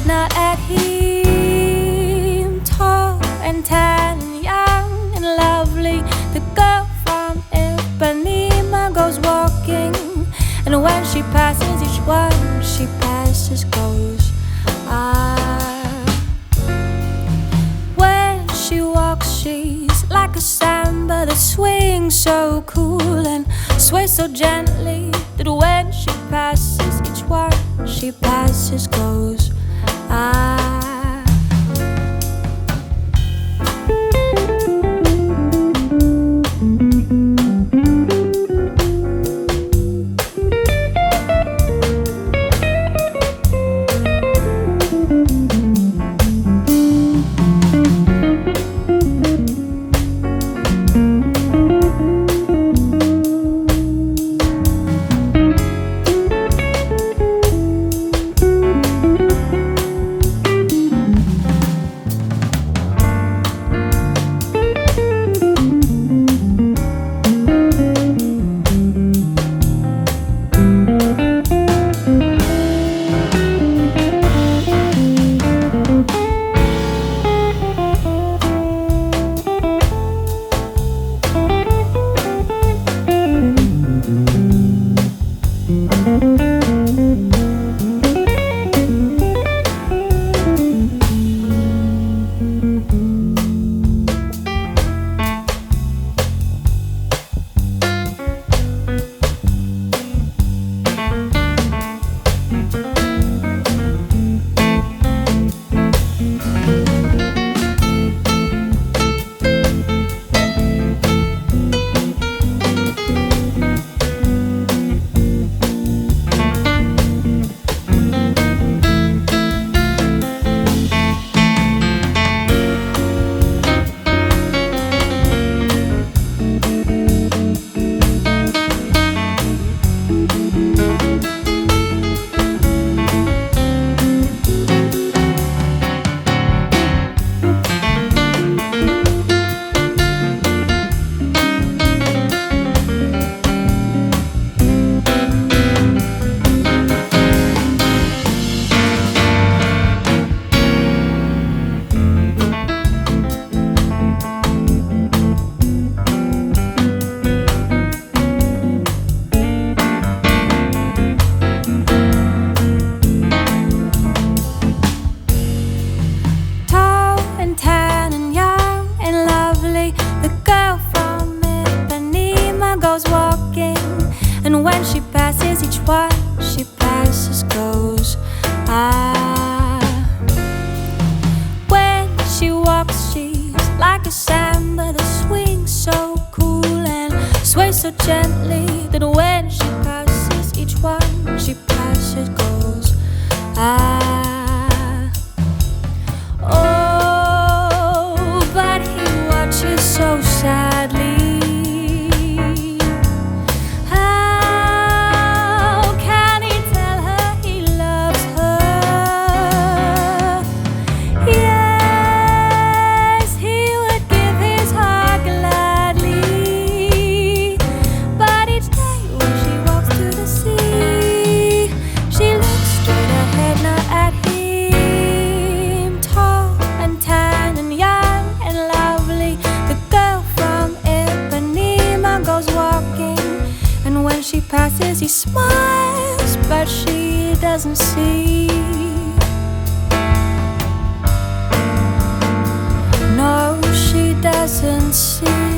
Straight not at him. Tall and tan, young and lovely, the girl from Ipanema goes walking, and when she passes each one, she passes goes. Ah. When she walks, she's like a samba that swings so cool and sways so gently that when she passes each one, she passes goes. Ah. She she's like a samba that swings so cool and sways so gently that when she passes each one, she passes goes. Ah. smiles, but she doesn't see. No, she doesn't see.